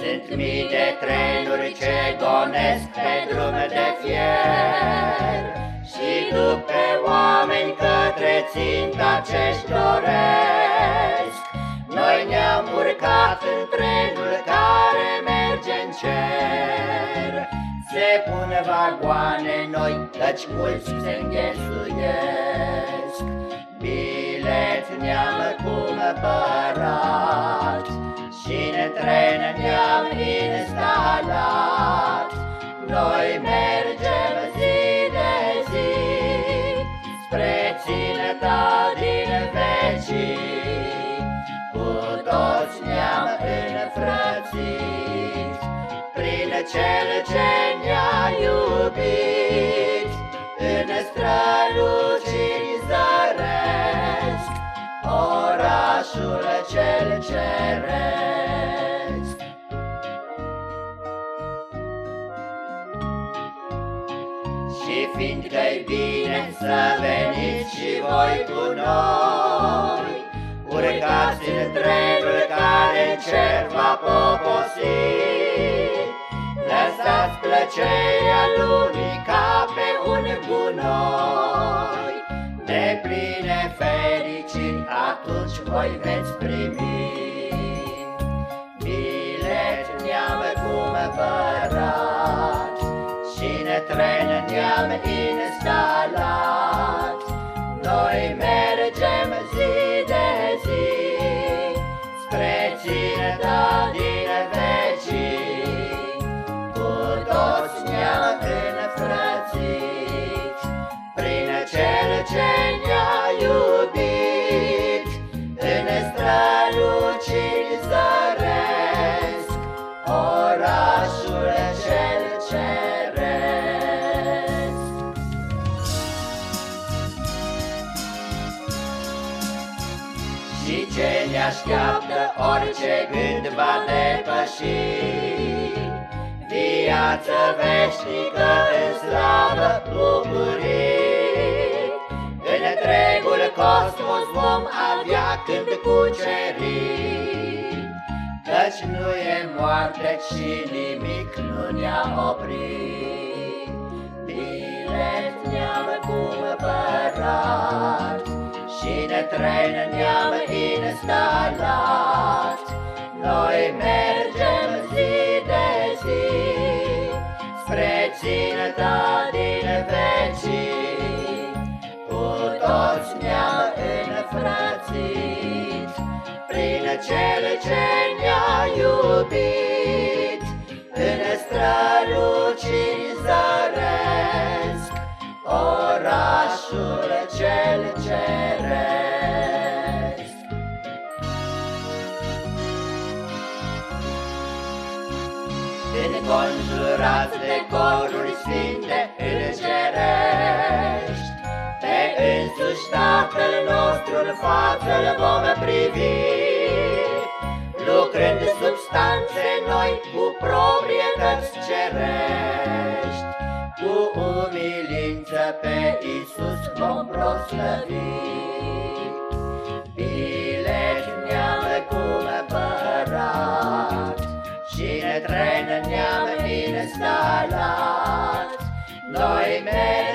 Sunt mii de trenuri ce gonesc pe drum de fier. Și duc pe oameni către ținta ce-și doresc. Noi ne-am urcat în trenul care merge în cer. Se pun vagoane noi, căci mulți se înghesuiesc vecii Cu toți ne-am înfrățit Prin cel ce ne-a iubit. În străluciri zăresc Orașul cel ceresc. Și fiindcă-i bine să veniți și voi cu noi, Urcați în trenul care în cer va poposi, Lăsați plăcerea lumii ca pe un gunoi, De pline fericiri atunci voi veți primi. Bilet ne-am cumpărat, tren ne-am instalat Noi mergem Și ce ne așteaptă orice gând va depăși. Viață veșnică în slavă bucurii. În întregul cosmos vom avea când cuceri Căci nu e moarte și nimic nu ne-a oprit. Bilet ne-am cumpărat și ne tren ne-am instalat Noi mergem zi de zi Spre ținta din vecii Cu toți ne-am înfrățit Prin cel ce ne-a iubit Înconjurați de coruri sfinte îngerești. Pe însuși Tatăl nostru în față l vom privi. Lucrând substanțe noi cu proprietăți cerești Cu umilință pe Iisus vom proslăvi tren